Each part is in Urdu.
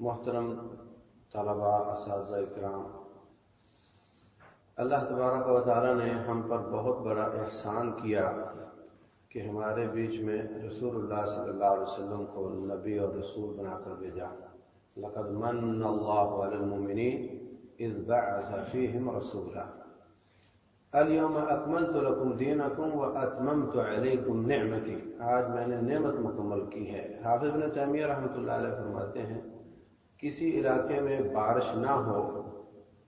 محترم طلباء، اساتذہ اکرام، اللہ تبارک و تعالیٰ نے ہم پر بہت بڑا احسان کیا کہ ہمارے بیچ میں رسول اللہ صلی اللہ علیہ وسلم کو نبی اور رسول بنا کر بھیجا۔ لقد من اللہ علی المؤمنین اذ بعث فیہم رسولا۔ اليوم اکملت لکم دینکم و اتممت علیکم نعمتی۔ آج میں نے نعمت مکمل کی ہے۔ حافظ بن تیمیہ رحمۃ اللہ علیہ فرماتے ہیں کسی علاقے میں بارش نہ ہو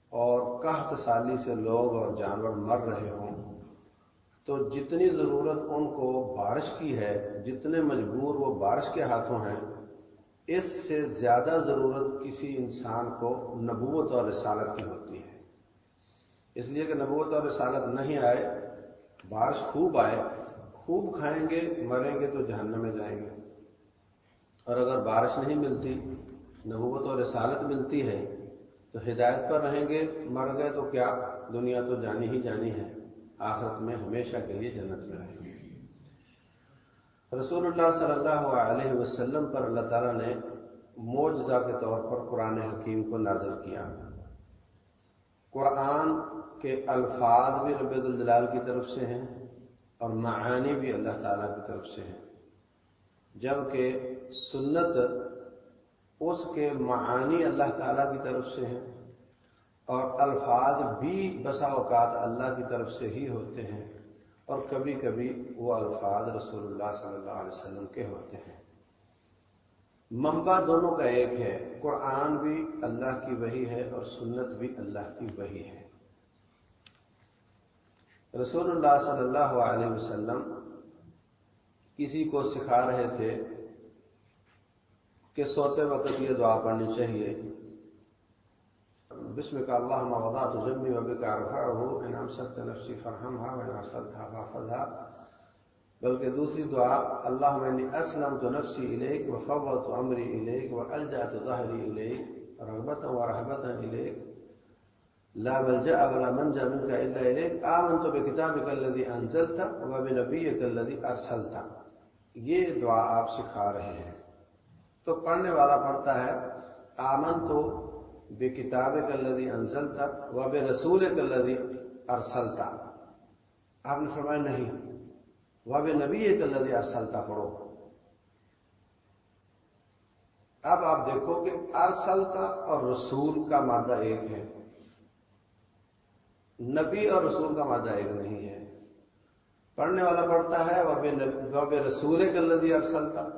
اور کہ سالی سے لوگ اور جانور مر رہے ہوں، تو جتنی ضرورت ان کو بارش کی ہے، جتنے مجبور وہ بارش کے ہاتھوں ہیں، اس سے زیادہ ضرورت کسی انسان کو نبوت اور رسالت کی ہوتی ہے۔ اس لیے کہ نبوت اور رسالت نہیں آئے، بارش خوب آئے، خوب کھائیں گے، مریں گے تو جہنم میں جائیں گے۔ اور اگر بارش نہیں ملتی نبوت اور رسالت ملتی ہے تو ہدایت پر رہیں گے، مر گئے تو کیا؟ دنیا تو جانی ہی جانی ہے۔ آخرت میں ہمیشہ کے لیے جنت میں رہیں گے۔ رسول اللہ صلی اللہ علیہ وسلم پر اللہ تعالیٰ نے موجزہ کے طور پر قرآن حکیم کو نازل کیا۔ قرآن کے الفاظ بھی رب الجلال کی طرف سے ہیں اور معانی بھی اللہ تعالیٰ کی طرف سے ہیں۔ جبکہ سنت اس کے معانی اللہ تعالیٰ کی طرف سے ہیں اور الفاظ بھی بسا اوقات اللہ کی طرف سے ہی ہوتے ہیں اور کبھی کبھی وہ الفاظ رسول اللہ صلی اللہ علیہ وسلم کے ہوتے ہیں۔ منبع دونوں کا ایک ہے، قرآن بھی اللہ کی وہی ہے اور سنت بھی اللہ کی وہی ہے۔ رسول اللہ صلی اللہ علیہ وسلم کسی کو سکھا رہے تھے کہ سوتے وقت یہ دعا پڑھنی چاہیے۔ بسم کا اللہ وضاۃ جمی وبی کا رفا ہو انعام سب نفسی فرہم ہا ونا سلطا فافا بلکہ دوسری دعا، اللہ میں اسلم تو نفسی علیک و فو تو امری علیک و الجا تو ظاہری علیک رغبت و رحبت علیک لا ملجا ولا منجا من کا الا علیک آمن تو بے کتاب کلدی انزل تھا و بے نبی کلدی ارسل تھا یہ دعا آپ سکھا رہے ہیں۔ تو پڑھنے والا پڑھتا ہے آمن تو بے کتاب کلدی انزل تھا وہ بے رسول کلدی ارسل تھا آپ نے فرمایا نہیں وہ بے نبی کلدی ارسل تھا پڑھو۔ اب آپ دیکھو کہ ارسلتا اور رسول کا مادہ ایک ہے۔ نبی اور رسول کا مادہ ایک نہیں ہے۔ پڑھنے والا پڑھتا ہے وہ بے رسول کلدی ارسلتا۔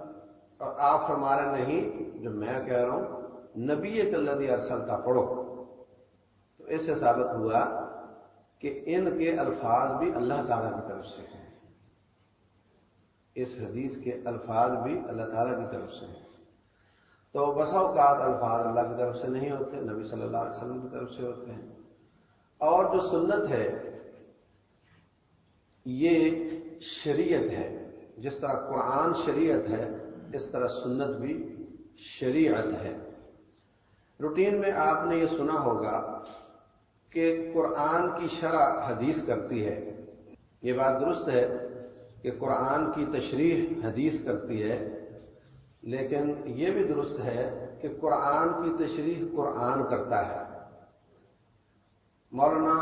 اور آپ فرما رہے نہیں، جو میں کہہ رہا ہوں نبی کلدی ارسلتا، پڑھو۔ تو اس سے ثابت ہوا کہ ان کے الفاظ بھی اللہ تعالی کی طرف سے ہیں۔ اس حدیث کے الفاظ بھی اللہ تعالی کی طرف سے ہیں۔ تو بسا اوقات الفاظ اللہ کی طرف سے نہیں ہوتے، نبی صلی اللہ علیہ وسلم کی طرف سے ہوتے ہیں۔ اور جو سنت ہے، یہ شریعت ہے، جس طرح قرآن شریعت ہے اس طرح سنت بھی شریعت ہے۔ روٹین میں آپ نے یہ سنا ہوگا کہ قرآن کی شرح حدیث کرتی ہے۔ یہ بات درست ہے کہ قرآن کی تشریح حدیث کرتی ہے، لیکن یہ بھی درست ہے کہ قرآن کی تشریح قرآن کرتا ہے۔ مولانا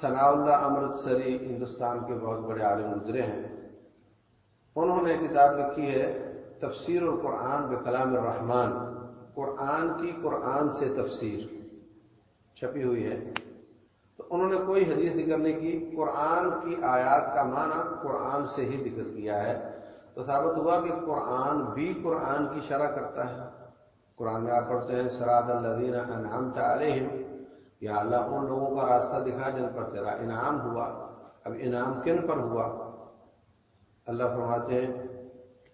ثناء اللہ امرتسری، ہندوستان کے بہت بڑے عالم گزرے ہیں۔ انہوں نے کتاب لکھی ہے تفسیر القرآن بے کلام الرحمان قرآن کی قرآن سے تفسیر۔ چھپی ہوئی ہے۔ تو انہوں نے کوئی حدیث ذکر نہیں کی۔ قرآن کی آیات کا معنی قرآن سے ہی ذکر کیا ہے۔ تو ثابت ہوا کہ قرآن بھی قرآن کی شرح کرتا ہے۔ قرآن میں آپ پڑھتے ہیں سراد الدین انعام علیہم۔ یا اللہ، ان لوگوں کا راستہ دکھا جن پر تیرا انعام ہوا۔ اب انعام کن پر ہوا؟ اللہ فرماتے ہیں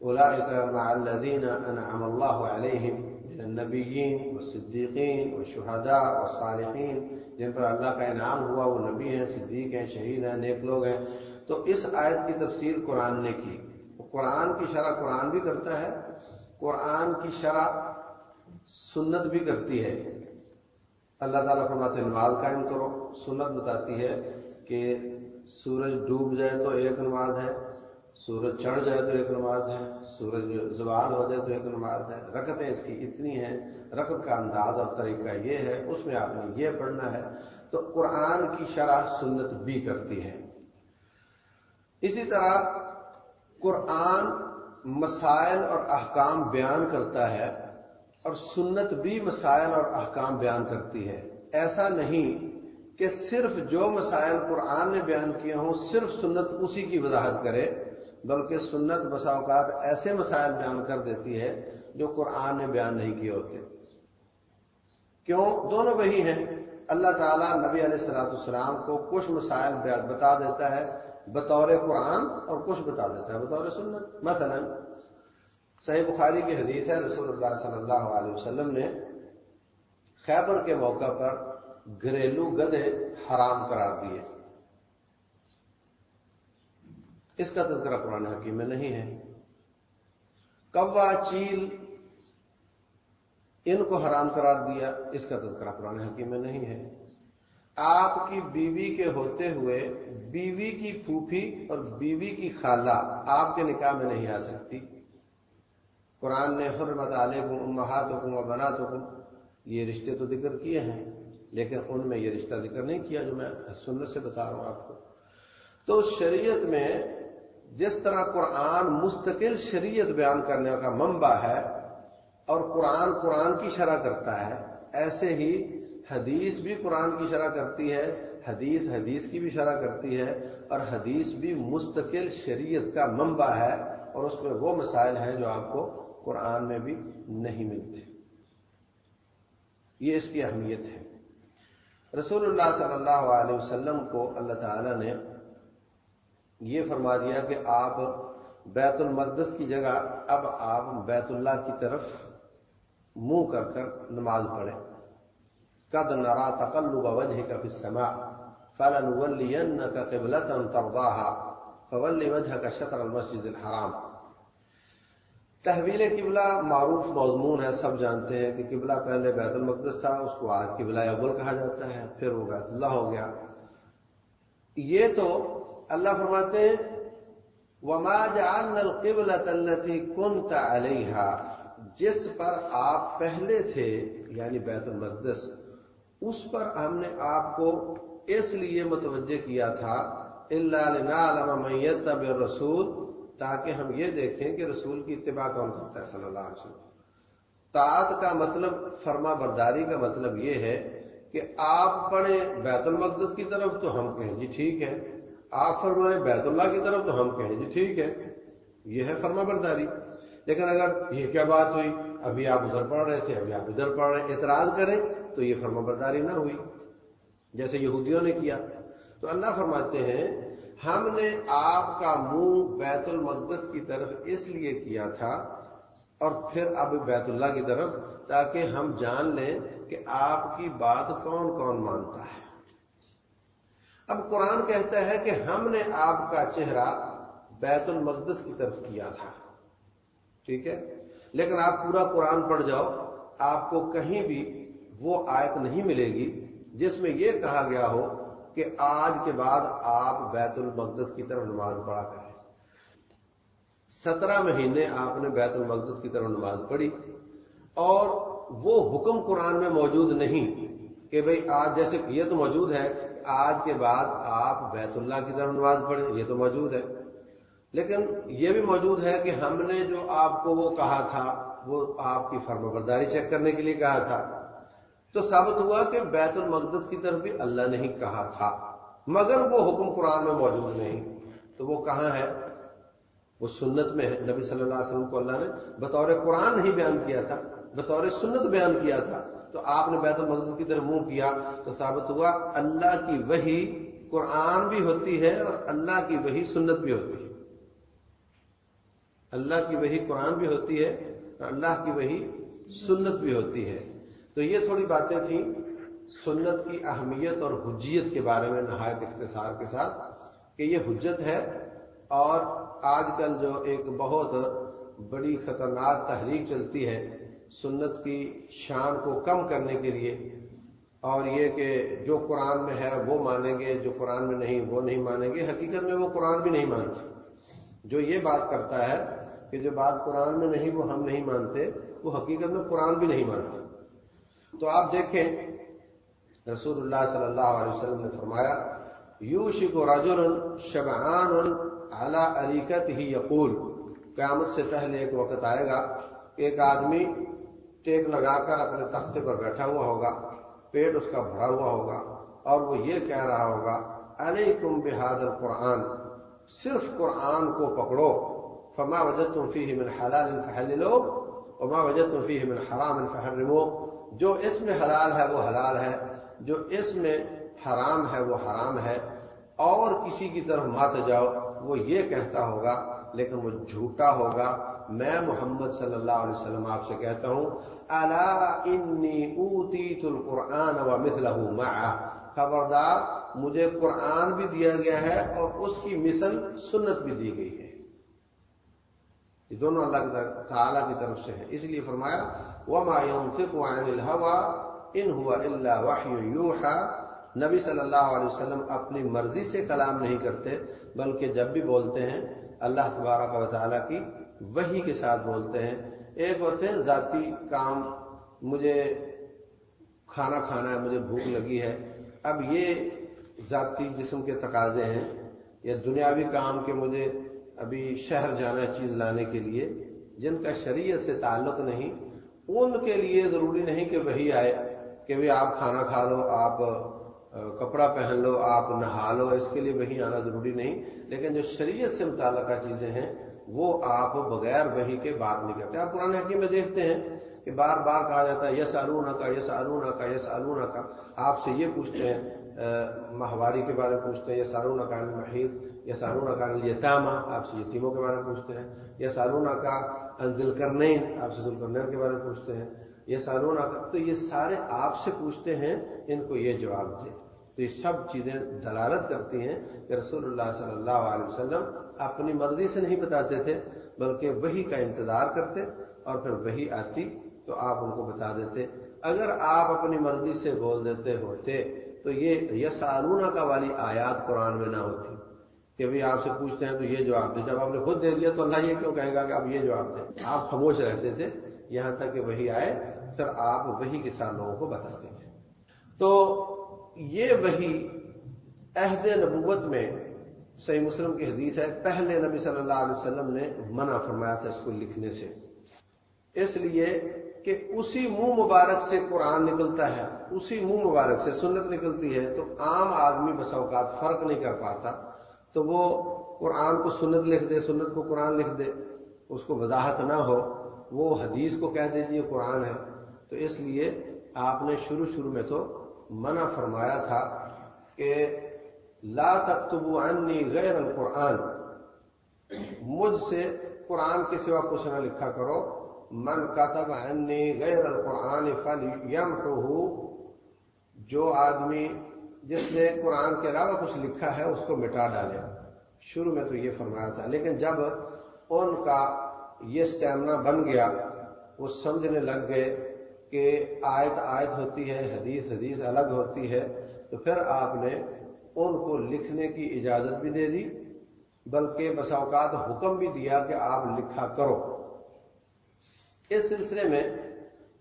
أولئك مع الذين أنعم الله عليهم من النبيين والصديقين والشهداء والصالحين، جن پر اللہ کا انعام ہوا، وہ نبی ہیں، صدیق ہیں، شہید ہیں، نیک لوگ ہیں۔ تو اس آیت کی تفسیر قرآن نے کی۔ قرآن کی شرح قرآن بھی کرتا ہے، قرآن کی شرح سنت بھی کرتی ہے۔ اللہ تعالیٰ فرماتے نماز قائم کرو۔ سنت بتاتی ہے کہ سورج ڈوب جائے تو ایک نماز ہے۔ سورج چڑھ جائے تو ایک نماز ہے، سورج زوال ہو جائے تو ایک نماز ہے۔ رکتیں اس کی اتنی ہیں، رکت کا انداز اور طریقہ یہ ہے، اس میں آپ نے یہ پڑھنا ہے۔ تو قرآن کی شرح سنت بھی کرتی ہے۔ اسی طرح قرآن مسائل اور احکام بیان کرتا ہے اور سنت بھی مسائل اور احکام بیان کرتی ہے۔ ایسا نہیں کہ صرف جو مسائل قرآن نے بیان کیے ہوں، صرف سنت اسی کی وضاحت کرے۔ بلکہ سنت بسا اوقات ایسے مسائل بیان کر دیتی ہے جو قرآن نے بیان نہیں کیے ہوتے۔ کیوں؟ دونوں وہی ہیں۔ اللہ تعالیٰ نبی علیہ السلاۃ السلام کو کچھ مسائل بتا دیتا ہے بطور قرآن اور کچھ بتا دیتا ہے بطور سنت۔ مثلا صحیح بخاری کی حدیث ہے، رسول اللہ صلی اللہ علیہ وسلم نے خیبر کے موقع پر گھریلو گدے حرام قرار دیے۔ اس کا تذکرہ قرآن حکیم میں نہیں ہے۔ کوا، چیل، ان کو حرام قرار دیا، اس کا تذکرہ قرآن حکیم میں نہیں ہے۔ آپ کی بیوی کے ہوتے ہوئے بیوی کی پھوپھی اور بیوی کی خالہ آپ کے نکاح میں نہیں آ سکتی۔ قرآن نے حرمت علیکم امہاتکم و بناتکم، یہ رشتے تو ذکر کیے ہیں، لیکن ان میں یہ رشتہ ذکر نہیں کیا جو میں سنت سے بتا رہا ہوں آپ کو۔ تو شریعت میں جس طرح قرآن مستقل شریعت بیان کرنے کا منبع ہے اور قرآن قرآن کی شرح کرتا ہے، ایسے ہی حدیث بھی قرآن کی شرح کرتی ہے، حدیث حدیث کی بھی شرح کرتی ہے اور حدیث بھی مستقل شریعت کا منبع ہے اور اس میں وہ مسائل ہیں جو آپ کو قرآن میں بھی نہیں ملتے۔ یہ اس کی اہمیت ہے۔ رسول اللہ صلی اللہ علیہ وسلم کو اللہ تعالی نے یہ فرما دیا کہ آپ بیت المقدس کی جگہ، اب آپ بیت اللہ کی طرف منہ کر کر نماز پڑھیں۔ قد نرا تقلب وجهك في السماء، فلنولينك قبلة ترضاها فول وجهك شطر المسجد الحرام۔ تحویل قبلہ معروف مضمون ہے، سب جانتے ہیں کہ قبلہ پہلے بیت المقدس تھا، اس کو آج قبلہ اول کہا جاتا ہے، پھر وہ بیت اللہ ہو گیا۔ یہ تو اللہ فرماتے ہیں، وما جعلنا القبلة التي كنت عليها۔ جس پر آپ پہلے تھے یعنی بیت المقدس، اس پر ہم نے آپ کو اس لیے متوجہ کیا تھا اللہ میت رسول تاکہ ہم یہ دیکھیں کہ رسول کی اتباع کون کرتا ہے صلی اللہ علیہ وسلم۔ طاعت کا مطلب فرما برداری کا مطلب یہ ہے کہ آپ پڑھیں بیت المقدس کی طرف تو ہم کہیں جی ٹھیک ہے۔ آپ فرمائیں بیت اللہ کی طرف تو ہم کہیں جی ٹھیک ہے۔ یہ ہے فرما برداری۔ لیکن اگر یہ کیا بات ہوئی؟ ابھی آپ ادھر پڑھ رہے تھے، ابھی آپ ادھر پڑھ رہے اعتراض کریں تو یہ فرما برداری نہ ہوئی۔ جیسے یہودیوں نے کیا۔ تو اللہ فرماتے ہیں، ہم نے آپ کا منہ بیت المقدس کی طرف اس لیے کیا تھا اور پھر اب بیت اللہ کی طرف، تاکہ ہم جان لیں کہ آپ کی بات کون کون مانتا ہے۔ اب قرآن کہتا ہے کہ ہم نے آپ کا چہرہ بیت المقدس کی طرف کیا تھا۔ ٹھیک ہے؟ لیکن آپ پورا قرآن پڑھ جاؤ، آپ کو کہیں بھی وہ آیت نہیں ملے گی جس میں یہ کہا گیا ہو کہ آج کے بعد آپ بیت المقدس کی طرف نماز پڑھا کریں۔ سترہ مہینے آپ نے بیت المقدس کی طرف نماز پڑھی اور وہ حکم قرآن میں موجود نہیں کہ بھئی آج جیسے یہ تو موجود ہے آج کے بعد آپ بیت اللہ کی طرف نماز پڑھیں، یہ تو موجود ہے۔ لیکن یہ بھی موجود ہے کہ ہم نے جو آپ کو وہ کہا تھا، وہ آپ کی فرم برداری چیک کرنے کے لیے کہا تھا۔ تو ثابت ہوا کہ بیت المقدس کی طرف بھی اللہ نے ہی کہا تھا، مگر وہ حکم قرآن میں موجود نہیں۔ تو وہ کہاں ہے؟ وہ سنت میں ہے۔ نبی صلی اللہ علیہ وسلم کو اللہ نے بطور قرآن نہیں بیان کیا تھا، بطور سنت بیان کیا تھا۔ تو آپ نے بیت المقدس کی طرف منہ کیا تو ثابت ہوا اللہ کی وہی قرآن بھی ہوتی ہے اور اللہ کی وہی سنت بھی ہوتی ہے۔ اللہ کی وہی قرآن بھی ہوتی ہے اور اللہ کی وہی سنت بھی ہوتی ہے۔ تو یہ تھوڑی باتیں تھیں سنت کی اہمیت اور حجیت کے بارے میں نہایت اختصار کے ساتھ کہ یہ حجت ہے اور آج کل جو ایک بہت بڑی خطرناک تحریک چلتی ہے سنت کی شان کو کم کرنے کے لیے اور یہ کہ جو قرآن میں ہے وہ مانیں گے، جو قرآن میں نہیں وہ نہیں مانیں گے۔ حقیقت میں وہ قرآن بھی نہیں مانتے۔ جو یہ بات کرتا ہے کہ جو بات قرآن میں نہیں وہ ہم نہیں مانتے، وہ حقیقت میں قرآن بھی نہیں مانتے۔ تو آپ دیکھیں رسول اللہ صلی اللہ علیہ وسلم نے فرمایا یو شک و راجر شبان اعلی عریقت ہی یقول۔ قیامت سے پہلے ایک وقت آئے گا، ایک آدمی ٹیک لگا کر اپنے تختے پر بیٹھا ہوا ہوگا، پیٹ اس کا بھرا ہوا ہوگا، اور وہ یہ کہہ رہا ہوگا، علیکم بحادر قرآن صرف قرآن کو پکڑو، فما وجد تم فی من حلال فہل لو وما وجد تم فی من حرام فحرمو، جو اس میں حلال ہے وہ حلال ہے، جو اس میں حرام ہے وہ حرام ہے، اور کسی کی طرف مات جاؤ، وہ یہ کہتا ہوگا، لیکن وہ جھوٹا ہوگا میں محمد صلی اللہ علیہ وسلم آپ سے کہتا ہوں اللہ انی القرآن و مثلہ خبردار، مجھے قرآن بھی دیا گیا ہے اور اس کی مثل سنت بھی دی گئی ہے۔ یہ دونوں اللہ تعالی کی طرف سے ہے اس لیے فرمایا، وما ينطق عن الهوى ان هو الا وحي يوحى. نبی صلی اللہ علیہ وسلم اپنی مرضی سے کلام نہیں کرتے، بلکہ جب بھی بولتے ہیں، اللہ تبارک و تعالیٰ کی وہی کے ساتھ بولتے ہیں۔ ایک ہوتے ہیں، ذاتی کام، مجھے کھانا کھانا ہے، مجھے بھوک لگی ہے۔ اب یہ ذاتی جسم کے تقاضے ہیں، یا دنیاوی کام کے مجھے ابھی شہر جانا چیز لانے کے لیے، جن کا شریعت سے تعلق نہیں۔ ان کے لیے ضروری نہیں کہ وہی آئے کہ بھی آپ کھانا کھا لو، آپ کپڑا پہن لو، آپ نہا لو، اس کے لیے وہی آنا ضروری نہیں۔ لیکن جو شریعت سے متعلقہ چیزیں ہیں وہ آپ بغیر وہی کے بات نہیں کرتے۔ آپ پرانے حکیم میں دیکھتے ہیں کہ بار بار کہا جاتا ہے یس آلونا کا یس آلونا کا یس آلونا کا آپ سے یہ پوچھتے ہیں ماہواری کے بارے میں پوچھتے ہیں یس آلونا کا مہیر یس آلونا کا یتامہ آپ سے یتیموں کے بارے میں پوچھتے ہیں یس آلونا کا ذل کرنین آپ سے ذل کرنین کے بارے میں پوچھتے ہیں یہ سالونا کا تو یہ سارے آپ سے پوچھتے ہیں، ان کو یہ جواب دیں تو یہ سب چیزیں دلالت کرتی ہیں کہ رسول اللہ صلی اللہ علیہ وسلم اپنی مرضی سے نہیں بتاتے تھے، بلکہ وہی کا انتظار کرتے اور پھر وہی آتی تو آپ ان کو بتا دیتے۔ اگر آپ اپنی مرضی سے بول دیتے ہوتے تو یہ یس کا والی آیات قرآن میں نہ ہوتی۔ کہ بھائی آپ سے پوچھتے ہیں تو یہ جواب دے جب آپ نے خود دے دیا تو اللہ یہ کیوں کہے گا کہ آپ یہ جواب دیں؟ آپ خاموش رہتے تھے، یہاں تک کہ وہی آئے، پھر آپ وہی کے ساتھ لوگوں کو بتاتے تھے۔ تو یہ وہی عہد نبوت میں صحیح مسلم کی حدیث ہے، پہلے نبی صلی اللہ علیہ وسلم نے منع فرمایا تھا اس کو لکھنے سے۔ اس لیے کہ اسی منہ مبارک سے قرآن نکلتا ہے، اسی منہ مبارک سے سنت نکلتی ہے، تو عام آدمی بس اوقات فرق نہیں کر پاتا۔ تو وہ قرآن کو سنت لکھ دے، سنت کو قرآن لکھ دے، اس کو وضاحت نہ ہو، وہ حدیث کو کہہ دے، یہ قرآن ہے۔ تو اس لیے آپ نے شروع شروع میں تو منع فرمایا تھا کہ لا تکتبو عنی غیر القرآن، مجھ سے قرآن کے سوا کچھ نہ لکھا کرو۔ من کتب عنی غیر القرآن فل یم جو آدمی جس نے قرآن کے علاوہ کچھ لکھا ہے اس کو مٹا ڈالے۔ شروع میں تو یہ فرمایا تھا، لیکن جب ان کا یہ سٹیمنا بن گیا، وہ سمجھنے لگ گئے کہ آیت آیت ہوتی ہے، حدیث حدیث الگ ہوتی ہے، تو پھر آپ نے ان کو لکھنے کی اجازت بھی دے دی، بلکہ بس اوقات حکم بھی دیا کہ آپ لکھا کرو۔ اس سلسلے میں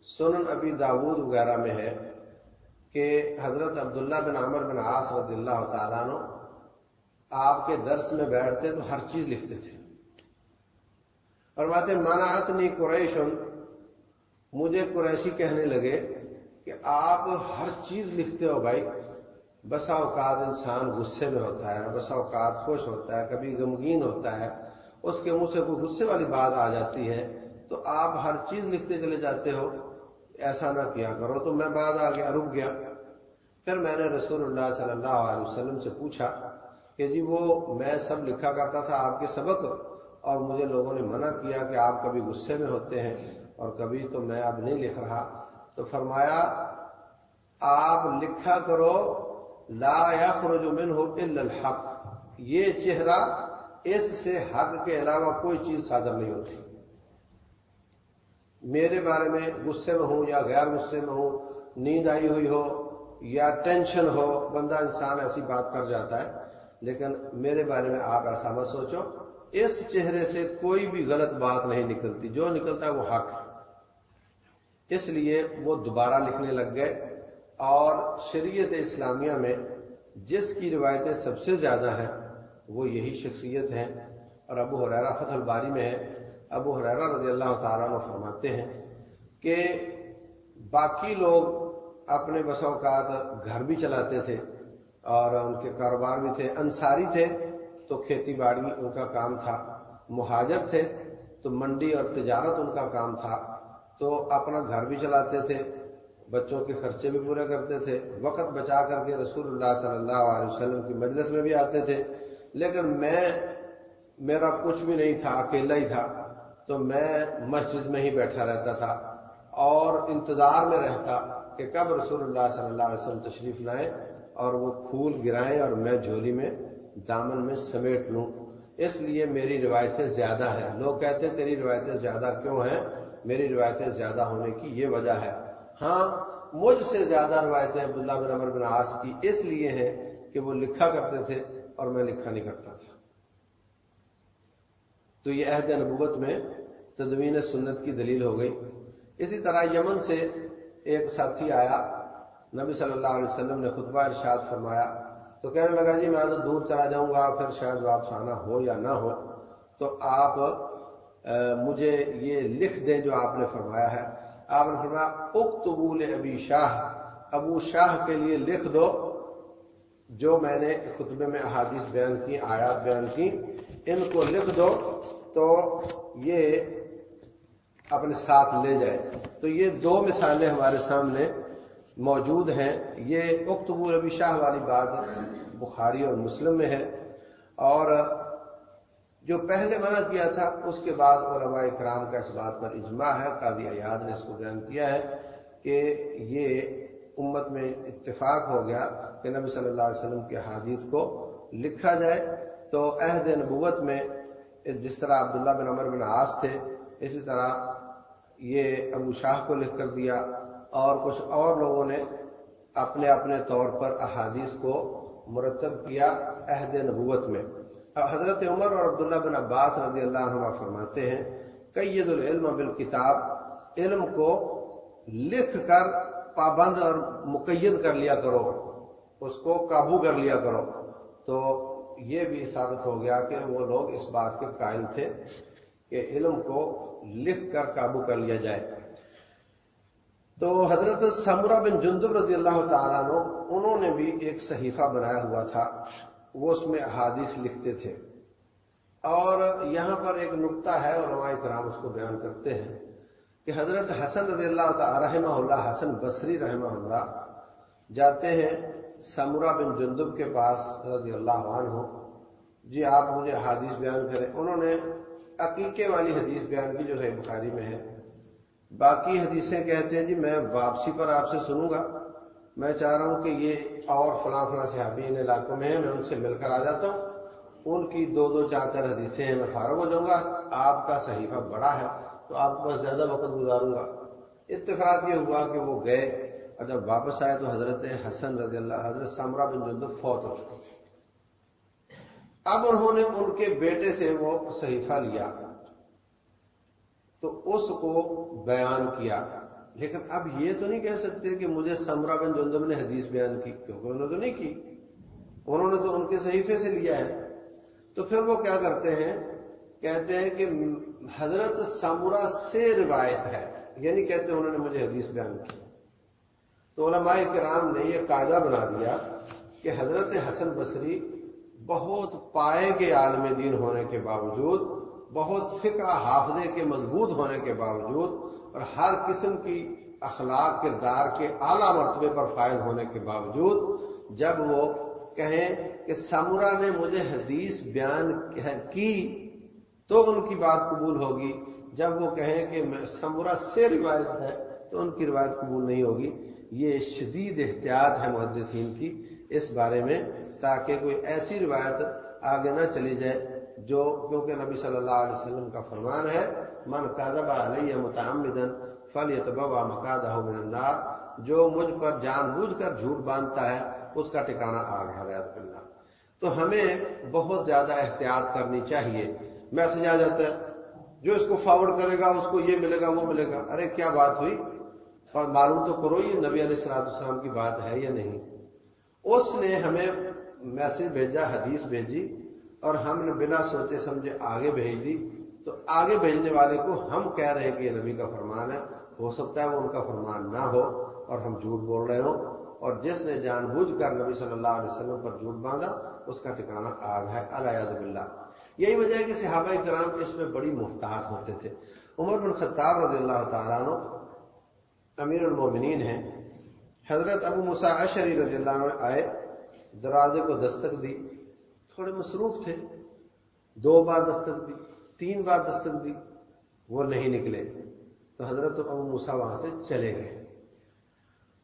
سنن ابی داود وغیرہ میں ہے کہ حضرت عبداللہ بن عمر بن عاص رضی اللہ تعالیٰ نو آپ کے درس میں بیٹھتے تو ہر چیز لکھتے تھے۔ اور بات مناعت نہیں قریشن مجھے قریشی کہنے لگے کہ آپ ہر چیز لکھتے ہو بھائی۔ بسا اوقات انسان غصے میں ہوتا ہے، بسا اوقات خوش ہوتا ہے، کبھی غمگین ہوتا ہے، اس کے منہ سے کوئی غصے والی بات آ جاتی ہے تو آپ ہر چیز لکھتے چلے جاتے ہو۔ ایسا نہ کیا کرو تو میں بعد آ گیا رک گیا۔ پھر میں نے رسول اللہ صلی اللہ علیہ وسلم سے پوچھا کہ جی وہ میں سب لکھا کرتا تھا آپ کے سبق اور مجھے لوگوں نے منع کیا کہ آپ کبھی غصے میں ہوتے ہیں۔ اور کبھی تو میں اب نہیں لکھ رہا۔ تو فرمایا، آپ لکھا کرو، لا یخرج منہ الا الحق۔ یہ چہرہ اس سے حق کے علاوہ کوئی چیز صادر نہیں ہوتی۔ میرے بارے میں غصے میں ہوں یا غیر غصے میں ہوں، نیند آئی ہوئی ہو یا ٹینشن ہو، بندہ انسان ایسی بات کر جاتا ہے، لیکن میرے بارے میں آپ ایسا مت سوچو۔ اس چہرے سے کوئی بھی غلط بات نہیں نکلتی۔ جو نکلتا ہے وہ حق ہے۔ اس لیے وہ دوبارہ لکھنے لگ گئے اور شریعت اسلامیہ میں جس کی روایتیں سب سے زیادہ ہیں، وہ یہی شخصیت ہیں۔ اور ابو حریرہ فتح الباری میں ہے۔ ابو حریرہ رضی اللہ تعالیٰ نے فرماتے ہیں کہ باقی لوگ اپنے بس اوقات گھر بھی چلاتے تھے اور ان کے کاروبار بھی تھے۔ انصاری تھے تو کھیتی باڑی ان کا کام تھا، مہاجر تھے تو منڈی اور تجارت ان کا کام تھا۔ تو اپنا گھر بھی چلاتے تھے، بچوں کے خرچے بھی پورے کرتے تھے۔ وقت بچا کر کے رسول اللہ صلی اللہ علیہ وسلم کی مجلس میں بھی آتے تھے۔ لیکن میں، میرا کچھ بھی نہیں تھا، اکیلا ہی تھا۔ تو میں مسجد میں ہی بیٹھا رہتا تھا اور انتظار میں رہتا کہ کب رسول اللہ صلی اللہ علیہ وسلم تشریف لائیں اور وہ پھول گرائیں اور میں جھولی میں دامن میں سمیٹ لوں۔ اس لیے میری روایتیں زیادہ ہیں۔ لوگ کہتے ہیں، تیری روایتیں زیادہ کیوں ہیں؟ میری روایتیں زیادہ ہونے کی یہ وجہ ہے۔ ہاں مجھ سے زیادہ روایتیں عبداللہ بن عمر بن آس کی اس لیے ہیں کہ وہ لکھا کرتے تھے اور میں لکھا نہیں کرتا تھا۔ تو یہ عہد نبوت میں تدوین سنت کی دلیل ہو گئی۔ اسی طرح یمن سے ایک ساتھی آیا، نبی صلی اللہ علیہ وسلم نے خطبہ ارشاد فرمایا۔ تو کہنے لگا جی میں تو دور چلا جاؤں گا، پھر شاید واپس آنا ہو یا نہ ہو۔ تو آپ مجھے یہ لکھ دیں جو آپ نے فرمایا ہے۔ آپ نے فرمایا اکتبول ابی شاہ۔ ابو شاہ کے لیے لکھ دو، جو میں نے خطبے میں احادیث بیان کی، آیات بیان کی، ان کو لکھ دو تو یہ اپنے ساتھ لے جائے۔ تو یہ دو مثالیں ہمارے سامنے موجود ہیں۔ یہ اکتبو ربی شاہ والی بات بخاری اور مسلم میں ہے۔ اور جو پہلے منع کیا تھا، اس کے بعد علماء کرام کا اس بات پر اجماع ہے، قاضی ایاد نے اس کو بیان کیا ہے کہ یہ امت میں اتفاق ہو گیا کہ نبی صلی اللہ علیہ وسلم کے حادیث کو لکھا جائے۔ تو عہد نبوت میں جس طرح عبداللہ بن عمر بن آس تھے، اسی طرح یہ ابو شاہ کو لکھ کر دیا اور کچھ اور لوگوں نے اپنے اپنے طور پر احادیث کو مرتب کیا عہد نبوت میں۔ اب حضرت عمر اور عبداللہ بن عباس رضی اللہ عنہ فرماتے ہیں، قید العلم بالکتاب، علم کو لکھ کر پابند اور مقید کر لیا کرو، اس کو قابو کر لیا کرو۔ تو یہ بھی ثابت ہو گیا کہ وہ لوگ اس بات کے قائل تھے کہ علم کو لکھ کر قابو کر لیا جائے۔ تو حضرت سمرہ بن جندب رضی اللہ تعالیٰ نو انہوں نے بھی ایک صحیفہ بنایا ہوا تھا۔ وہ اس میں احادیث لکھتے تھے۔ اور یہاں پر ایک نقطہ ہے اور روایت کرام اس کو بیان کرتے ہیں کہ حضرت حسن رضی اللہ تعالی رحمہ اللہ، حسن بصری رحمہ اللہ، جاتے ہیں سمرہ بن جندب کے پاس رضی اللہ عنہ۔ جی آپ مجھے حادث بیان کریں۔ انہوں نے عقیقے والی حدیث بیان کی جو ہے بخاری میں ہے۔ باقی حدیثیں کہتے ہیں جی میں واپسی پر آپ سے سنوں گا۔ میں چاہ رہا ہوں کہ یہ اور فلاں فلاں صحابی ان علاقوں میں ہیں، میں ان سے مل کر آ جاتا ہوں۔ ان کی دو دو چار چار حدیثیں ہیں، میں فارغ ہو جاؤں گا۔ آپ کا صحیفہ بڑا ہے، تو آپ کے پاس زیادہ وقت گزاروں گا۔ اتفاق یہ ہوا کہ وہ گئے اور جب واپس آئے تو حضرت حسن رضی اللہ، حضرت سامرا بن جلد فوت ہو چکی تھی اب انہوں نے ان کے بیٹے سے وہ صحیفہ لیا، تو اس کو بیان کیا۔ لیکن اب یہ تو نہیں کہہ سکتے کہ مجھے سمرا بن جندب نے حدیث بیان کی، کیونکہ انہوں نے تو نہیں کی۔ انہوں نے تو ان کے صحیفے سے لیا ہے۔ تو پھر وہ کیا کرتے ہیں؟ کہتے ہیں کہ حضرت سمرا سے روایت ہے۔ یعنی کہتے ہیں انہوں نے مجھے حدیث بیان کی۔ تو علماء کرام نے یہ قاعدہ بنا دیا کہ حضرت حسن بصری بہت پائے کے عالم دین ہونے کے باوجود، بہت فقہ حافظے کے مضبوط ہونے کے باوجود اور ہر قسم کی اخلاق، کردار کے اعلی مرتبے پر فائز ہونے کے باوجود جب وہ کہیں کہ سمرا نے مجھے حدیث بیان کی تو ان کی بات قبول ہوگی۔ جب وہ کہیں کہ سمرا سے روایت ہے تو ان کی روایت قبول نہیں ہوگی۔ یہ شدید احتیاط ہے محدثین کی اس بارے میں تاکہ کوئی ایسی روایت آگے نہ چلی جائے جو کیونکہ نبی صلی اللہ علیہ وسلم کا فرمان ہے۔ من کادب علیہ متعمدن فل یتبوا مقادہ من النار، جو مجھ پر جان بوجھ کر جھوٹ باندھتا ہے، اس کا ٹھکانہ آگ ہے ریاض باللہ۔ تو ہمیں بہت زیادہ احتیاط کرنی چاہیے۔ میسج آ جاتا ہے جو اس کو فارورڈ کرے گا، اس کو یہ ملے گا، وہ ملے گا۔ ارے، کیا بات ہوئی؟ اور معلوم تو کرو، یہ نبی علیہ السلام السلام کی بات ہے یا نہیں؟ اس نے ہمیں میسج بھیجا، حدیث بھیجی، اور ہم نے بنا سوچے سمجھے آگے بھیج دی۔ تو آگے بھیجنے والے کو ہم کہہ رہے ہیں کہ یہ نبی کا فرمان ہے، ہو سکتا ہے وہ ان کا فرمان نہ ہو اور ہم جھوٹ بول رہے ہوں۔ اور جس نے جان بوجھ کر نبی صلی اللہ علیہ وسلم پر جھوٹ باندھا، اس کا ٹھکانا آگ ہے۔ علیہ بلّہ یہی وجہ ہے کہ صحابہ کرام اس میں بڑی محتاط ہوتے تھے۔ عمر بن خطاب رضی اللہ تعالیٰ عنہ امیر المومنین ہیں۔ حضرت ابو مساشری رضی اللہ عنہ آئے، دروازے کو دستک دی۔ تھوڑے مصروف تھے۔ دو بار دستک دی۔ تین بار دستک دی، وہ نہیں نکلے۔ تو حضرت ابو مسا وہاں سے چلے گئے۔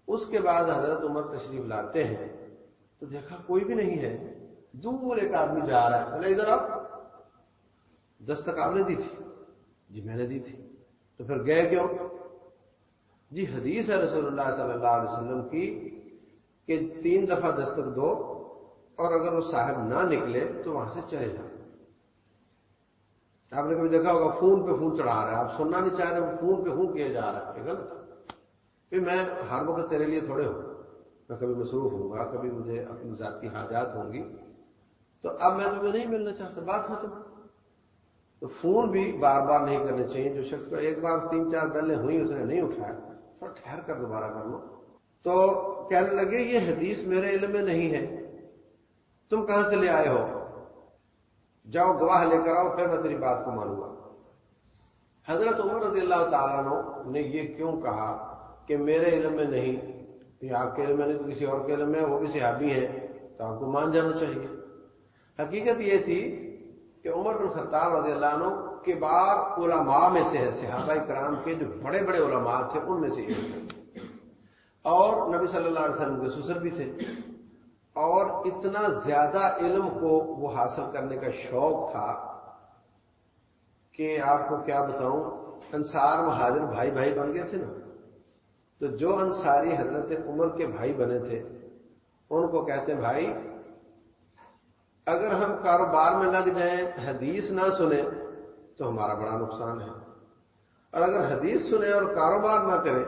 اس کے بعد حضرت عمر تشریف لاتے ہیں۔ تو دیکھا کوئی بھی نہیں ہے۔ دور ایک آدمی جا رہا ہے۔ بولے، ادھر آپ دستک آپ نے دی تھی۔ جی میں نے دی تھی۔ تو پھر گئے کیوں؟ جی حدیث ہے رسول اللہ صلی اللہ علیہ وسلم کی کہ تین دفعہ دستک دو اور اگر وہ صاحب نہ نکلے تو وہاں سے چلے جاؤ۔ آپ نے کبھی دیکھا ہوگا فون پہ فون چڑھا رہا ہے، آپ سننا نہیں چاہ رہے وہ فون پہ فون کیا جا رہا ہے؟ غلط پھر میں ہر وقت تیرے لیے تھوڑے ہوں، میں کبھی مصروف ہوں گا، کبھی مجھے اپنی ذات کی حاجات ہوں گی۔ تو اب میں تمہیں نہیں ملنا چاہتا، بات ختم۔ تو فون بھی بار بار نہیں کرنے چاہیے۔ جو شخص کو ایک بار تین چار بیلیں ہوئی اس نے نہیں اٹھایا، تھوڑا ٹھہر کر دوبارہ کر لو۔ تو کہنے لگے، یہ حدیث میرے علم میں نہیں ہے، تم کہاں سے لے آئے ہو؟ جاؤ گواہ لے کر آؤ، پھر میں تیری بات کو مانوں گا۔ حضرت عمر رضی اللہ تعالیٰ نے یہ کیوں کہا کہ میرے علم میں نہیں، یہ آپ کے علم میں نہیں، تو کسی اور کے علم میں وہ بھی صحابی ہیں تو آپ کو مان جانا چاہیے۔ حقیقت یہ تھی کہ عمر بن خطاب رضی اللہ عنہ کے بار علماء میں سے ہے، صحابہ کرام کے جو بڑے بڑے علماء تھے، ان میں سے ایک اور نبی صلی اللہ علیہ وسلم کے سسر بھی تھے۔ اور اتنا زیادہ علم کو وہ حاصل کرنے کا شوق تھا کہ آپ کو کیا بتاؤں، انصار مہاجر بھائی بھائی بن گئے تھے نا۔ تو جو انصاری حضرت عمر کے بھائی بنے تھے، ان کو کہتے بھائی، اگر ہم کاروبار میں لگ جائیں، حدیث نہ سنیں تو ہمارا بڑا نقصان ہے۔ اور اگر حدیث سنیں اور کاروبار نہ کریں